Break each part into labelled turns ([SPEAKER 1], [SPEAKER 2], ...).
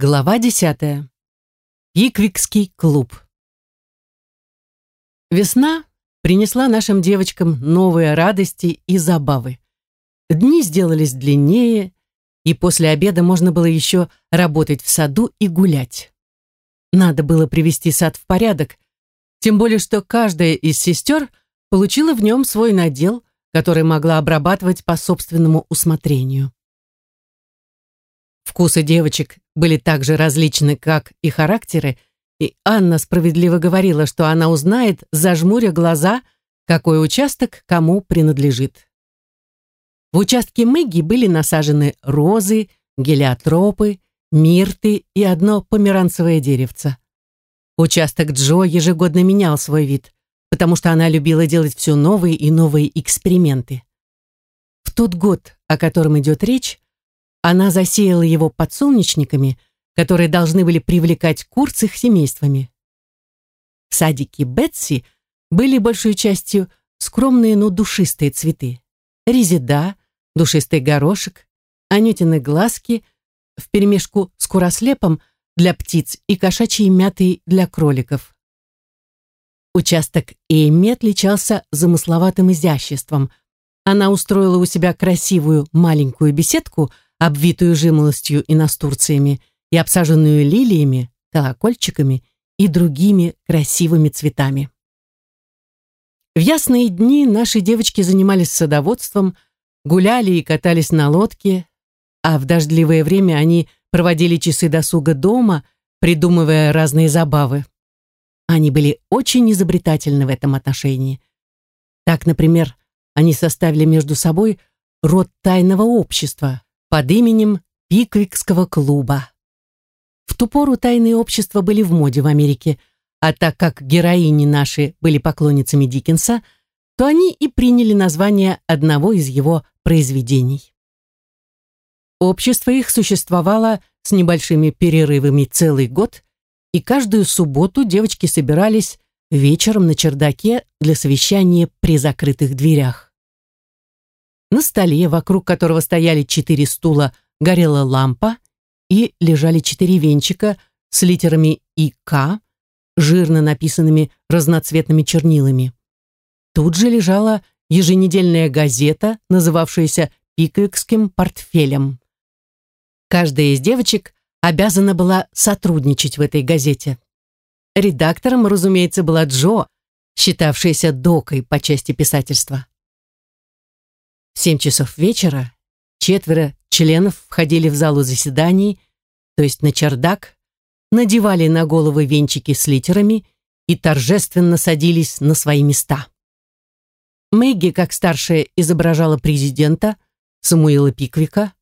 [SPEAKER 1] Глава десятая. Пиквикский клуб. Весна принесла нашим девочкам новые радости и забавы. Дни сделались длиннее, и после обеда можно было еще работать в саду и гулять. Надо было привести сад в порядок, тем более что каждая из сестер получила в нем свой надел, который могла обрабатывать по собственному усмотрению. Вкусы девочек были так же различны, как и характеры, и Анна справедливо говорила, что она узнает, зажмуря глаза, какой участок кому принадлежит. В участке Мэгги были насажены розы, гелиотропы, мирты и одно померанцевое деревце. Участок Джо ежегодно менял свой вид, потому что она любила делать все новые и новые эксперименты. В тот год, о котором идет речь, она засеяла его подсолнечниками, которые должны были привлекать кур с их семействами. В садике Бетси были большей частью скромные, но душистые цветы. Резида, душистый горошек, анютины глазки вперемешку с курослепом для птиц и кошачьей мятой для кроликов. Участок Эйми отличался замысловатым изяществом. Она устроила у себя красивую маленькую беседку – обвитую жимолостью и настурциями, и обсаженную лилиями, колокольчиками и другими красивыми цветами. В ясные дни наши девочки занимались садоводством, гуляли и катались на лодке, а в дождливое время они проводили часы досуга дома, придумывая разные забавы. Они были очень изобретательны в этом отношении. Так, например, они составили между собой род тайного общества, под именем Пиквикского клуба. В ту пору тайные общества были в моде в Америке, а так как героини наши были поклонницами Диккенса, то они и приняли название одного из его произведений. Общество их существовало с небольшими перерывами целый год, и каждую субботу девочки собирались вечером на чердаке для совещания при закрытых дверях. На столе, вокруг которого стояли четыре стула, горела лампа и лежали четыре венчика с литерами ИК, жирно написанными разноцветными чернилами. Тут же лежала еженедельная газета, называвшаяся «Пиквикским портфелем». Каждая из девочек обязана была сотрудничать в этой газете. Редактором, разумеется, была Джо, считавшаяся докой по части писательства. В семь часов вечера четверо членов входили в залу заседаний, то есть на чердак, надевали на головы венчики с литерами и торжественно садились на свои места. Мэгги, как старшая, изображала президента, Самуила Пиквика.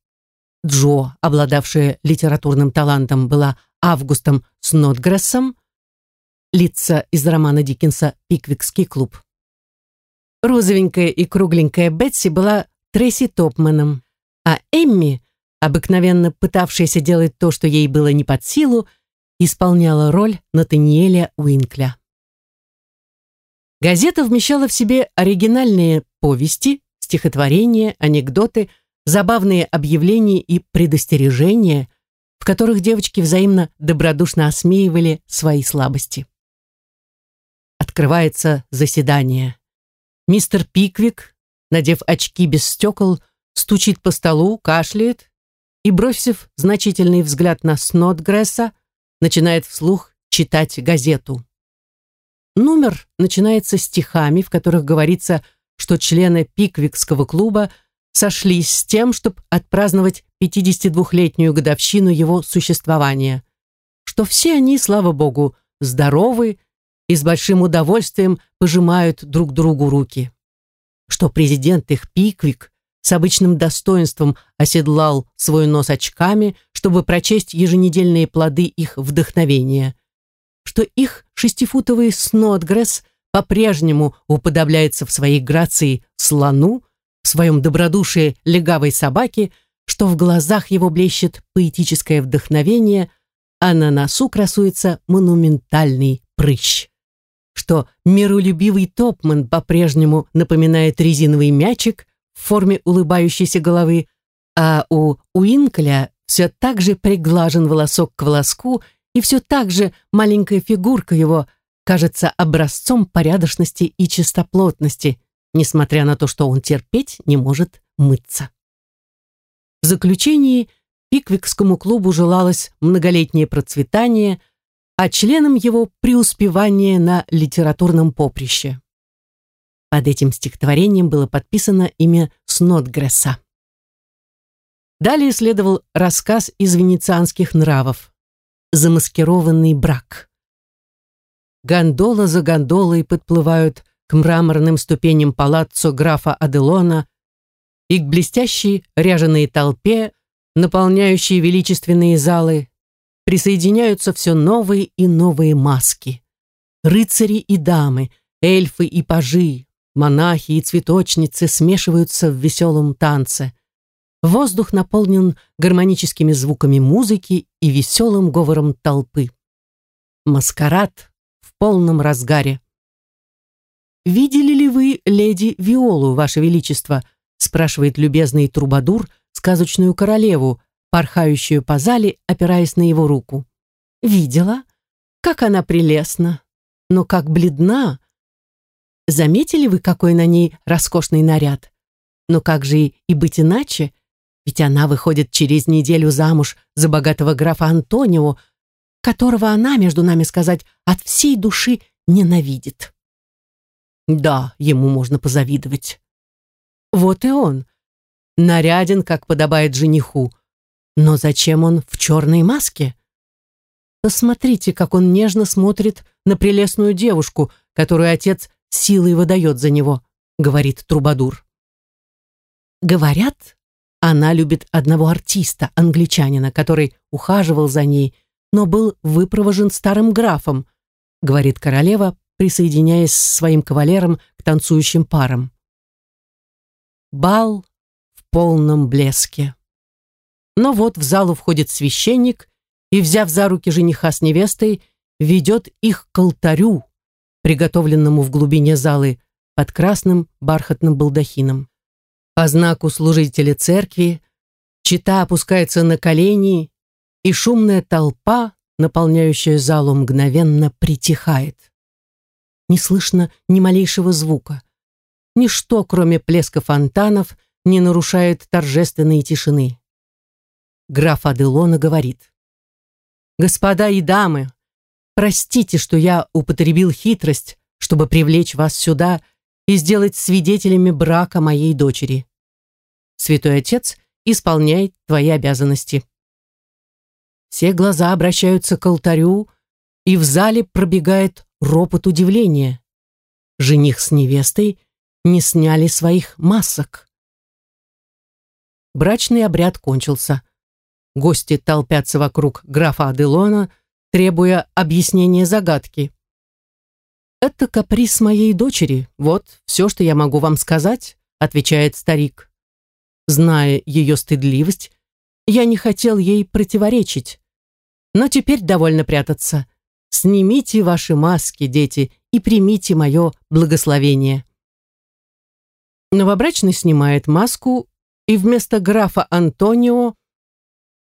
[SPEAKER 1] Джо, обладавшая литературным талантом, была Августом Снотгрессом. Лица из романа Диккенса «Пиквикский клуб». Розовенькая и кругленькая Бетси была Трейси Топманом, а Эмми, обыкновенно пытавшаяся делать то, что ей было не под силу, исполняла роль Натаниэля Уинкля. Газета вмещала в себе оригинальные повести, стихотворения, анекдоты, забавные объявления и предостережения, в которых девочки взаимно добродушно осмеивали свои слабости. Открывается заседание. Мистер Пиквик, надев очки без стекол, стучит по столу, кашляет и, бросив значительный взгляд на Снотгресса, начинает вслух читать газету. Номер начинается стихами, в которых говорится, что члены Пиквикского клуба сошлись с тем, чтобы отпраздновать 52-летнюю годовщину его существования, что все они, слава богу, здоровы, и с большим удовольствием пожимают друг другу руки. Что президент их Пиквик с обычным достоинством оседлал свой нос очками, чтобы прочесть еженедельные плоды их вдохновения. Что их шестифутовый Снотгресс по-прежнему уподобляется в своей грации слону, в своем добродушии легавой собаке, что в глазах его блещет поэтическое вдохновение, а на носу красуется монументальный прыщ что миролюбивый Топман по-прежнему напоминает резиновый мячик в форме улыбающейся головы, а у Уинкля все так же приглажен волосок к волоску, и все так же маленькая фигурка его кажется образцом порядочности и чистоплотности, несмотря на то, что он терпеть не может мыться. В заключении Пиквикскому клубу желалось многолетнее процветание, а членам его преуспевание на литературном поприще. Под этим стихотворением было подписано имя Снотгресса. Далее следовал рассказ из венецианских нравов «Замаскированный брак». Гондола за гондолой подплывают к мраморным ступеням палаццо графа Аделона и к блестящей ряженой толпе, наполняющей величественные залы, присоединяются все новые и новые маски. Рыцари и дамы, эльфы и пажи, монахи и цветочницы смешиваются в веселом танце. Воздух наполнен гармоническими звуками музыки и веселым говором толпы. Маскарад в полном разгаре. «Видели ли вы леди Виолу, ваше величество?» спрашивает любезный трубадур сказочную королеву, порхающую по зале, опираясь на его руку. «Видела? Как она прелестна! Но как бледна! Заметили вы, какой на ней роскошный наряд? Но как же и быть иначе? Ведь она выходит через неделю замуж за богатого графа Антонио, которого она, между нами сказать, от всей души ненавидит. Да, ему можно позавидовать. Вот и он. Наряден, как подобает жениху. Но зачем он в черной маске? Посмотрите, как он нежно смотрит на прелестную девушку, которую отец силой выдает за него, говорит Трубадур. Говорят, она любит одного артиста, англичанина, который ухаживал за ней, но был выпровожен старым графом, говорит королева, присоединяясь своим кавалером к танцующим парам. Бал в полном блеске. Но вот в залу входит священник и, взяв за руки жениха с невестой, ведет их к алтарю, приготовленному в глубине залы под красным бархатным балдахином. По знаку служителя церкви чита опускается на колени, и шумная толпа, наполняющая залу, мгновенно притихает не слышно ни малейшего звука. Ничто, кроме плеска фонтанов, не нарушает торжественной тишины. Граф Аделона говорит. «Господа и дамы, простите, что я употребил хитрость, чтобы привлечь вас сюда и сделать свидетелями брака моей дочери. Святой Отец исполняет твои обязанности». Все глаза обращаются к алтарю, и в зале пробегает ропот удивления. Жених с невестой не сняли своих масок. Брачный обряд кончился. Гости толпятся вокруг графа Аделона, требуя объяснения загадки. «Это каприз моей дочери. Вот все, что я могу вам сказать», отвечает старик. Зная ее стыдливость, я не хотел ей противоречить. Но теперь довольно прятаться. Снимите ваши маски, дети, и примите мое благословение. Новобрачный снимает маску, и вместо графа Антонио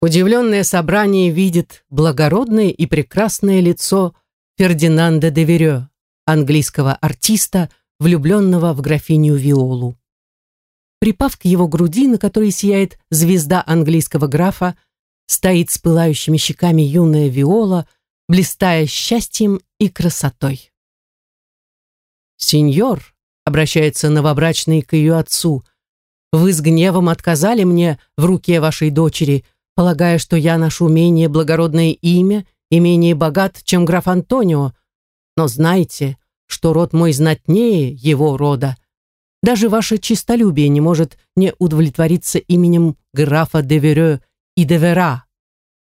[SPEAKER 1] удивленное собрание видит благородное и прекрасное лицо Фердинанда де Верё, английского артиста, влюбленного в графиню Виолу. Припав к его груди, на которой сияет звезда английского графа, стоит с пылающими щеками юная Виола, блистая счастьем и красотой. «Сеньор», — обращается новобрачный к ее отцу, «вы с гневом отказали мне в руке вашей дочери, полагая, что я ношу менее благородное имя и менее богат, чем граф Антонио, но знайте, что род мой знатнее его рода. Даже ваше честолюбие не может не удовлетвориться именем графа де Верё и де Вера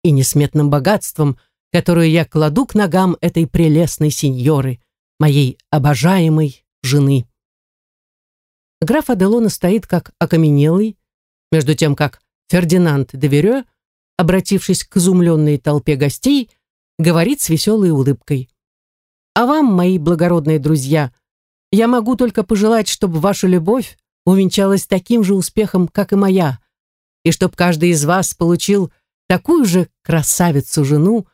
[SPEAKER 1] и несметным богатством, которую я кладу к ногам этой прелестной сеньоры, моей обожаемой жены. Граф Аделона стоит как окаменелый, между тем как Фердинанд де Верё, обратившись к изумленной толпе гостей, говорит с веселой улыбкой. «А вам, мои благородные друзья, я могу только пожелать, чтобы ваша любовь увенчалась таким же успехом, как и моя, и чтобы каждый из вас получил такую же красавицу-жену,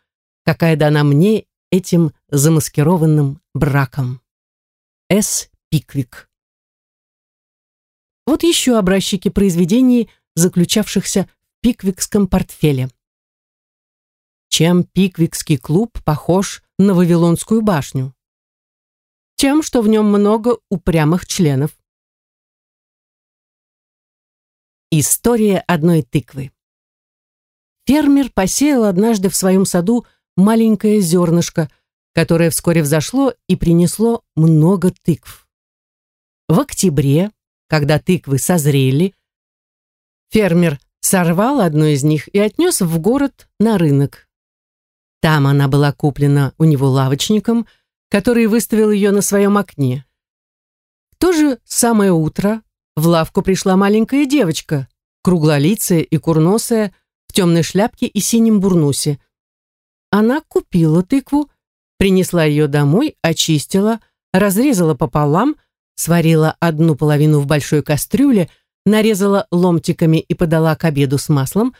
[SPEAKER 1] какая дана мне этим замаскированным браком. С. Пиквик. Вот еще образчики произведений, заключавшихся в пиквикском портфеле. Чем пиквикский клуб похож на Вавилонскую башню? Тем, что в нем много упрямых членов. История одной тыквы. Фермер посеял однажды в своем саду маленькое зернышко, которое вскоре взошло и принесло много тыкв. В октябре, когда тыквы созрели, фермер сорвал одну из них и отнес в город на рынок. Там она была куплена у него лавочником, который выставил ее на своем окне. В то же самое утро в лавку пришла маленькая девочка, круглолицая и курносая, в темной шляпке и синем бурнусе. Она купила тыкву, принесла ее домой, очистила, разрезала пополам, сварила одну половину в большой кастрюле, нарезала ломтиками и подала к обеду с маслом,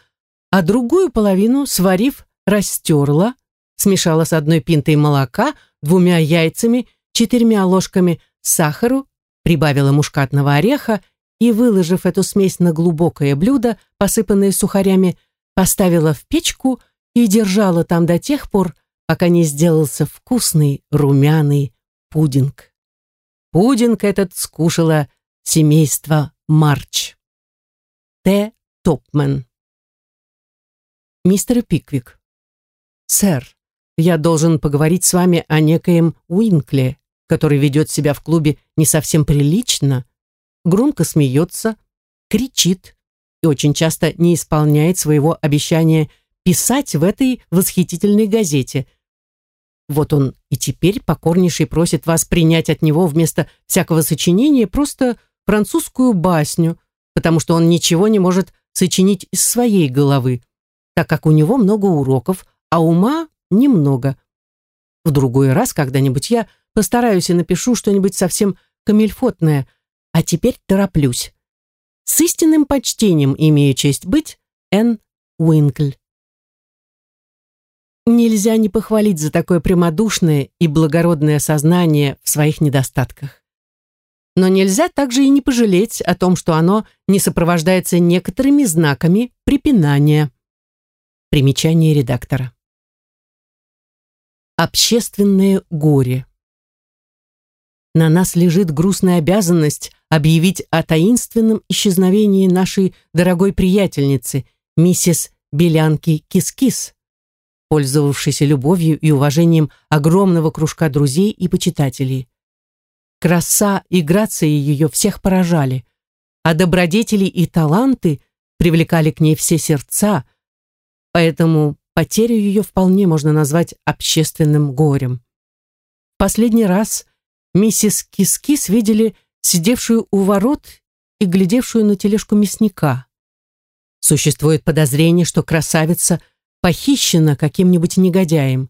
[SPEAKER 1] а другую половину, сварив, растерла, смешала с одной пинтой молока, двумя яйцами, четырьмя ложками сахару, прибавила мушкатного ореха и, выложив эту смесь на глубокое блюдо, посыпанное сухарями, поставила в печку и держала там до тех пор, пока не сделался вкусный румяный пудинг. Пудинг этот скушало семейство Марч. Т. Топмен. Мистер Пиквик. Сэр, я должен поговорить с вами о некоем Уинкле, который ведет себя в клубе не совсем прилично, громко смеется, кричит и очень часто не исполняет своего обещания писать в этой восхитительной газете. Вот он и теперь покорнейший просит вас принять от него вместо всякого сочинения просто французскую басню, потому что он ничего не может сочинить из своей головы, так как у него много уроков, а ума немного. В другой раз когда-нибудь я постараюсь и напишу что-нибудь совсем камельфотное, а теперь тороплюсь. С истинным почтением имею честь быть Н. Уинкль. Нельзя не похвалить за такое прямодушное и благородное сознание в своих недостатках. Но нельзя также и не пожалеть о том, что оно не сопровождается некоторыми знаками препинания. Примечание редактора. Общественное горе. На нас лежит грустная обязанность объявить о таинственном исчезновении нашей дорогой приятельницы, миссис Белянки Кис-Кис, пользовавшейся любовью и уважением огромного кружка друзей и почитателей. Краса и грация ее всех поражали, а добродетели и таланты привлекали к ней все сердца, поэтому потерю ее вполне можно назвать общественным горем. Последний раз – миссис Кис-Кис видели сидевшую у ворот и глядевшую на тележку мясника. Существует подозрение, что красавица похищена каким-нибудь негодяем.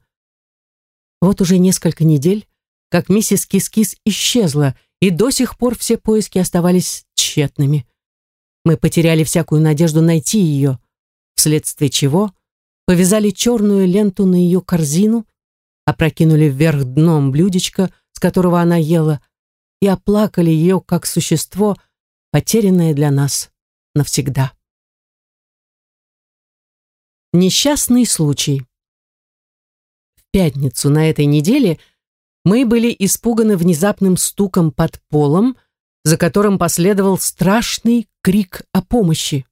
[SPEAKER 1] Вот уже несколько недель, как миссис Кис-Кис исчезла, и до сих пор все поиски оставались тщетными. Мы потеряли всякую надежду найти ее, вследствие чего повязали черную ленту на ее корзину, опрокинули вверх дном блюдечко – с которого она ела, и оплакали ее как существо, потерянное для нас навсегда. Несчастный случай. В пятницу на этой неделе мы были испуганы внезапным стуком под полом, за которым последовал страшный крик о помощи.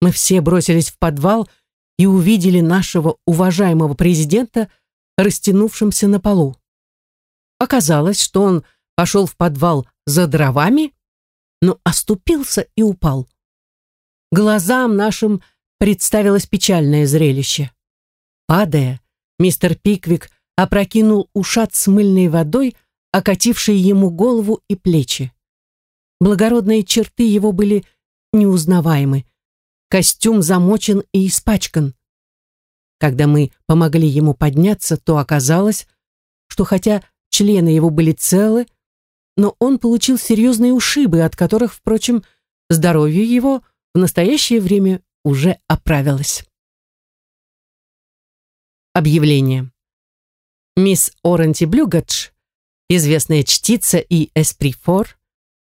[SPEAKER 1] Мы все бросились в подвал и увидели нашего уважаемого президента, растянувшимся на полу. Оказалось, что он пошел в подвал за дровами, но оступился и упал. Глазам нашим представилось печальное зрелище. Падая, мистер Пиквик опрокинул ушат с мыльной водой, окатившей ему голову и плечи. Благородные черты его были неузнаваемы. Костюм замочен и испачкан. Когда мы помогли ему подняться, то оказалось, что хотя члены его были целы, но он получил серьезные ушибы, от которых, впрочем, здоровье его в настоящее время уже оправилось. Объявление. Мисс Оранти Блюгадж, известная чтица и эсприфор,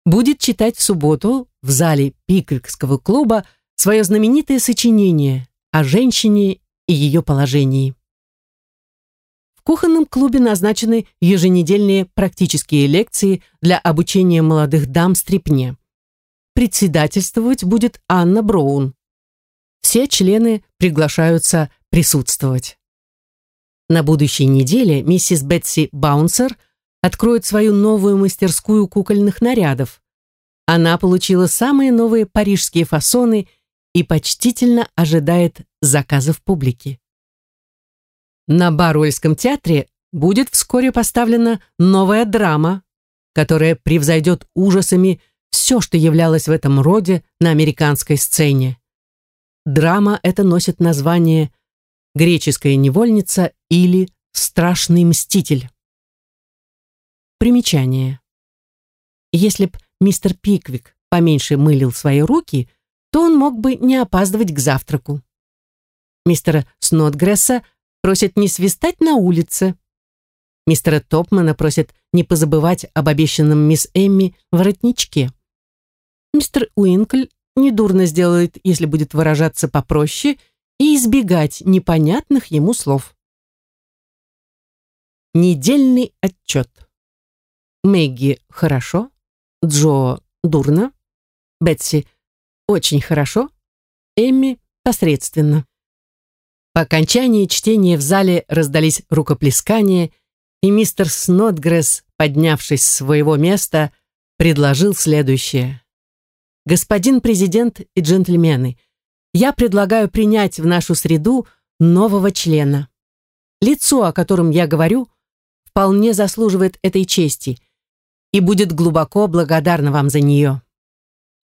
[SPEAKER 1] будет читать в субботу в зале Пиквикского клуба свое знаменитое сочинение о женщине и ее положении. В кухонном клубе назначены еженедельные практические лекции для обучения молодых дам стрипне. Председательствовать будет Анна Броун. Все члены приглашаются присутствовать. На будущей неделе миссис Бетси Баунсер откроет свою новую мастерскую кукольных нарядов. Она получила самые новые парижские фасоны и почтительно ожидает заказов публики. На Баруэльском театре будет вскоре поставлена новая драма, которая превзойдет ужасами все, что являлось в этом роде на американской сцене. Драма эта носит название «Греческая невольница» или «Страшный мститель». Примечание. Если б мистер Пиквик поменьше мылил свои руки, то он мог бы не опаздывать к завтраку. Мистера Снотгресса просят не свистать на улице. Мистера Топмана просят не позабывать об обещанном мисс Эмми воротничке. Мистер Уинкль недурно сделает, если будет выражаться попроще и избегать непонятных ему слов. Недельный отчет. Мэгги хорошо, Джо дурно, Бетси очень хорошо, Эмми посредственно. По окончании чтения в зале раздались рукоплескания, и мистер Снотгресс, поднявшись с своего места, предложил следующее. «Господин президент и джентльмены, я предлагаю принять в нашу среду нового члена. Лицо, о котором я говорю, вполне заслуживает этой чести и будет глубоко благодарна вам за нее.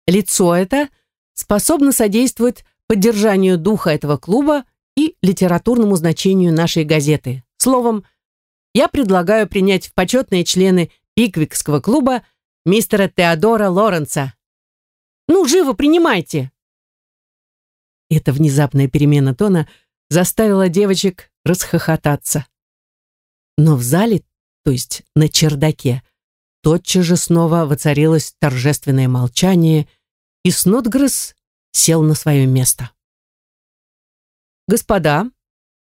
[SPEAKER 1] Лицо это способно содействовать поддержанию духа этого клуба и литературному значению нашей газеты. Словом, я предлагаю принять в почетные члены Пиквикского клуба мистера Теодора Лоренца, ну, живо принимайте!» Эта внезапная перемена тона заставила девочек расхохотаться. Но в зале, то есть на чердаке, тотчас же снова воцарилось торжественное молчание, и Снотгресс сел на свое место. «Господа,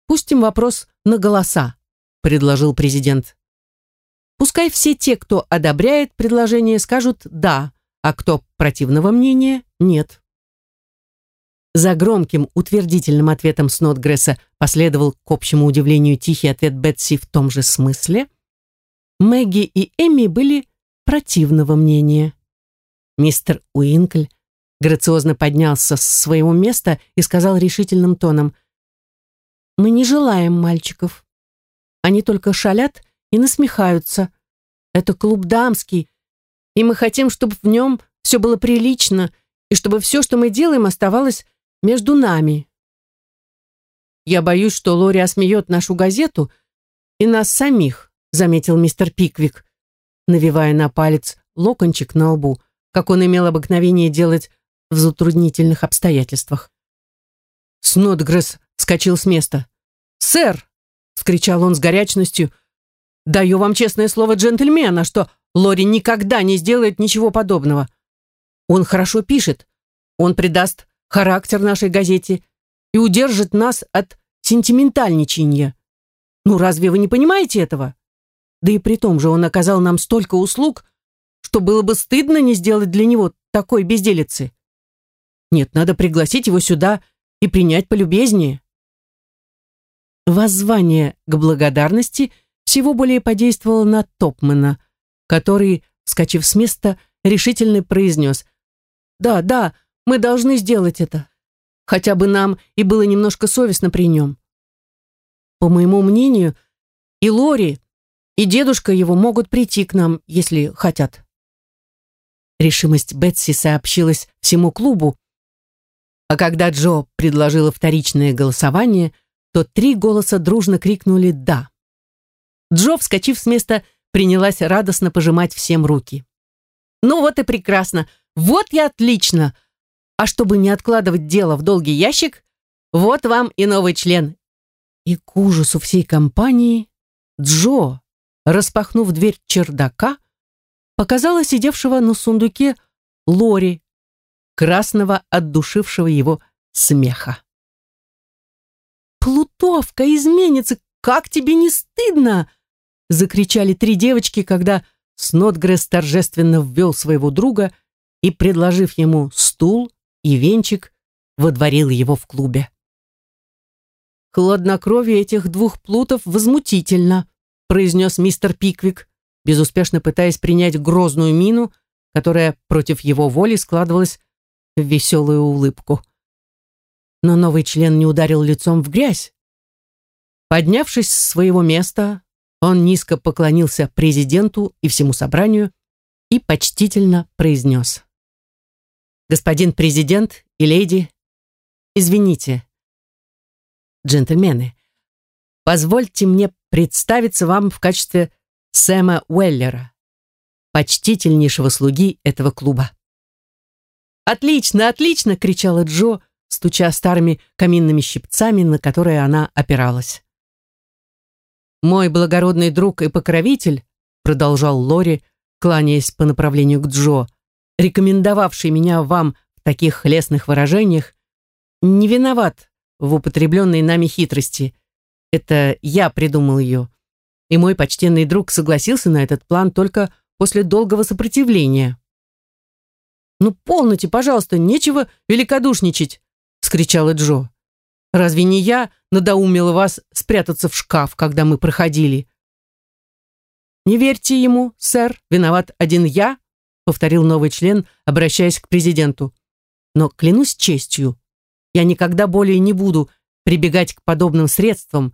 [SPEAKER 1] пустим вопрос на голоса», — предложил президент. «Пускай все те, кто одобряет предложение, скажут «да», а кто противного мнения – нет. За громким утвердительным ответом Снотгресса последовал, к общему удивлению, тихий ответ Бетси в том же смысле. Мэгги и Эмми были противного мнения. Мистер Уинкль грациозно поднялся с своего места и сказал решительным тоном, «Мы не желаем мальчиков. Они только шалят и насмехаются. Это клуб дамский, и мы хотим, чтобы в нем все было прилично, и чтобы все, что мы делаем, оставалось между нами. Я боюсь, что Лори осмеет нашу газету и нас самих, заметил мистер Пиквик, навивая на палец локончик на лбу, как он имел обыкновение делать в затруднительных обстоятельствах. Снотгресс вскочил с места. «Сэр!» — вскричал он с горячностью. «Даю вам честное слово джентльмена, что Лори никогда не сделает ничего подобного. Он хорошо пишет. Он придаст характер нашей газете и удержит нас от сентиментальничания. Ну, разве вы не понимаете этого? Да и при том же он оказал нам столько услуг, что было бы стыдно не сделать для него такой безделицы. Нет, надо пригласить его сюда и принять полюбезнее. Воззвание к благодарности всего более подействовало на Топмана – который, скачив с места, решительно произнес «Да, да, мы должны сделать это, хотя бы нам и было немножко совестно при нем. По моему мнению, и Лори, и дедушка его могут прийти к нам, если хотят». Решимость Бетси сообщилась всему клубу, а когда Джо предложила вторичное голосование, то три голоса дружно крикнули «да». Джо, вскочив с места, принялась радостно пожимать всем руки. «Ну вот и прекрасно! Вот и отлично! А чтобы не откладывать дело в долгий ящик, вот вам и новый член. И к ужасу всей компании Джо, распахнув дверь чердака, показала сидевшего на сундуке Лори, красного отдушившего его смеха. «Плутовка, изменится! Как тебе не стыдно?» закричали три девочки, когда Снотгресс торжественно ввел своего друга и, предложив ему стул и венчик, водворил его в клубе. «Хладнокровие этих двух плутов возмутительно», произнес мистер Пиквик, безуспешно пытаясь принять грозную мину, которая против его воли складывалась в веселую улыбку. Но новый член не ударил лицом в грязь. Поднявшись с своего места, он низко поклонился президенту и всему собранию и почтительно произнес. «Господин президент и леди, извините, джентльмены, позвольте мне представиться вам в качестве Сэма Уэллера, почтительнейшего слуги этого клуба». «Отлично, отлично!» — кричала Джо, стуча старыми каминными щипцами, на которые она опиралась. «Мой благородный друг и покровитель», продолжал Лори, кланяясь по направлению к Джо, рекомендовавший меня вам в таких лестных выражениях, не виноват в употребленной нами хитрости. Это я придумал ее. И мой почтенный друг согласился на этот план только после долгого сопротивления. «Ну, полноте, пожалуйста, нечего великодушничать!» — вскричала Джо. Разве не я надоумила вас спрятаться в шкаф, когда мы проходили?» «Не верьте ему, сэр, виноват один я», повторил новый член, обращаясь к президенту. «Но клянусь честью, я никогда более не буду прибегать к подобным средствам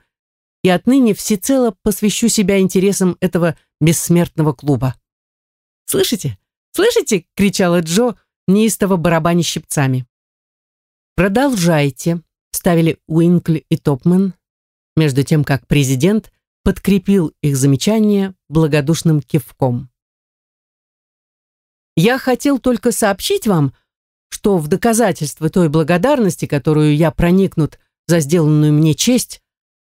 [SPEAKER 1] и отныне всецело посвящу себя интересам этого бессмертного клуба». «Слышите? Слышите?» — кричала Джо, неистово барабаня щипцами. «Продолжайте», ставили Уинкли и Топман, между тем как президент подкрепил их замечание благодушным кивком. «Я хотел только сообщить вам, что в доказательство той благодарности, которую я проникнут за сделанную мне честь,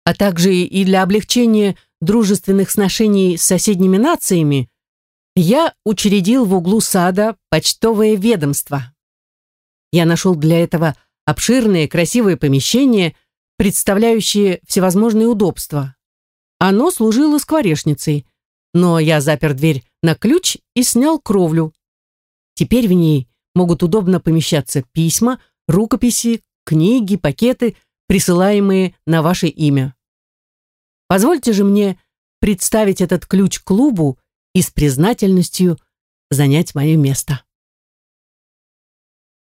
[SPEAKER 1] а также и для облегчения дружественных сношений с соседними нациями, я учредил в углу сада почтовое ведомство. Я нашел для этого обширное красивое помещение, представляющее всевозможные удобства. Оно служило скворечницей, но я запер дверь на ключ и снял кровлю. Теперь в ней могут удобно помещаться письма, рукописи, книги, пакеты, присылаемые на ваше имя. Позвольте же мне представить этот ключ клубу и с признательностью занять мое место.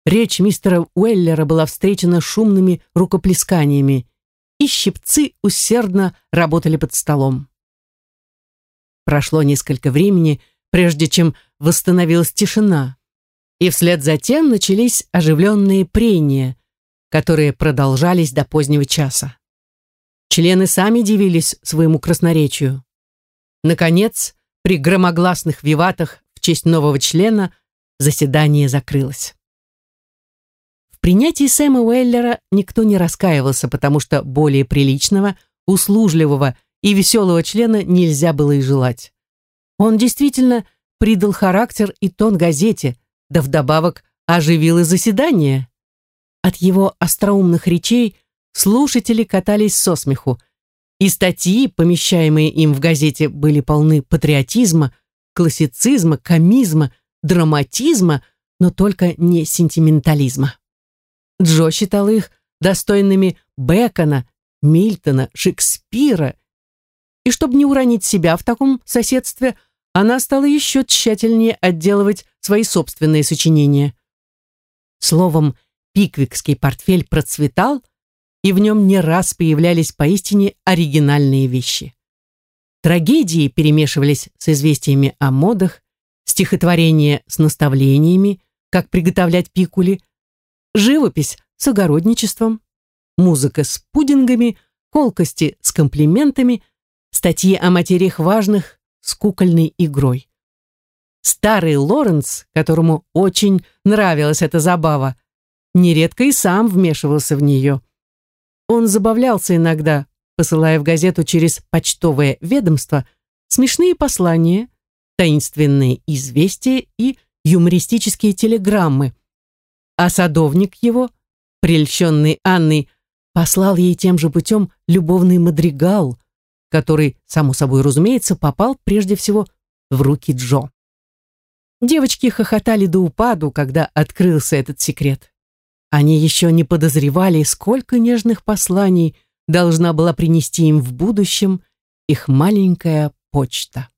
[SPEAKER 1] Речь мистера Уэллера была встречена шумными рукоплесканиями, и щипцы усердно работали под столом. Прошло несколько времени, прежде чем восстановилась тишина, и вслед за тем начались оживленные прения, которые продолжались до позднего часа. Члены сами дивились своему красноречию. Наконец, при громогласных виватах в честь нового члена заседание закрылось принятии Сэма Уэллера никто не раскаивался, потому что более приличного, услужливого и веселого члена нельзя было и желать. Он действительно придал характер и тон газете, да вдобавок оживил и заседание. От его остроумных речей слушатели катались со смеху, и статьи, помещаемые им в газете, были полны патриотизма, классицизма, комизма, драматизма, но только не сентиментализма. Джо считал их достойными Бекона, Мильтона, Шекспира. И чтобы не уронить себя в таком соседстве, она стала еще тщательнее отделывать свои собственные сочинения. Словом, пиквикский портфель процветал, и в нем не раз появлялись поистине оригинальные вещи. Трагедии перемешивались с известиями о модах, стихотворения с наставлениями, как приготовлять пикули, живопись с огородничеством, музыка с пудингами, колкости с комплиментами, статьи о материях важных с кукольной игрой. Старый Лоренс, которому очень нравилась эта забава, нередко и сам вмешивался в нее. Он забавлялся иногда, посылая в газету через почтовое ведомство смешные послания, таинственные известия и юмористические телеграммы. А садовник его, прельщенный Анной, послал ей тем же путем любовный мадригал, который, само собой разумеется, попал прежде всего в руки Джо. Девочки хохотали до упаду, когда открылся этот секрет. Они еще не подозревали, сколько нежных посланий должна была принести им в будущем их маленькая почта.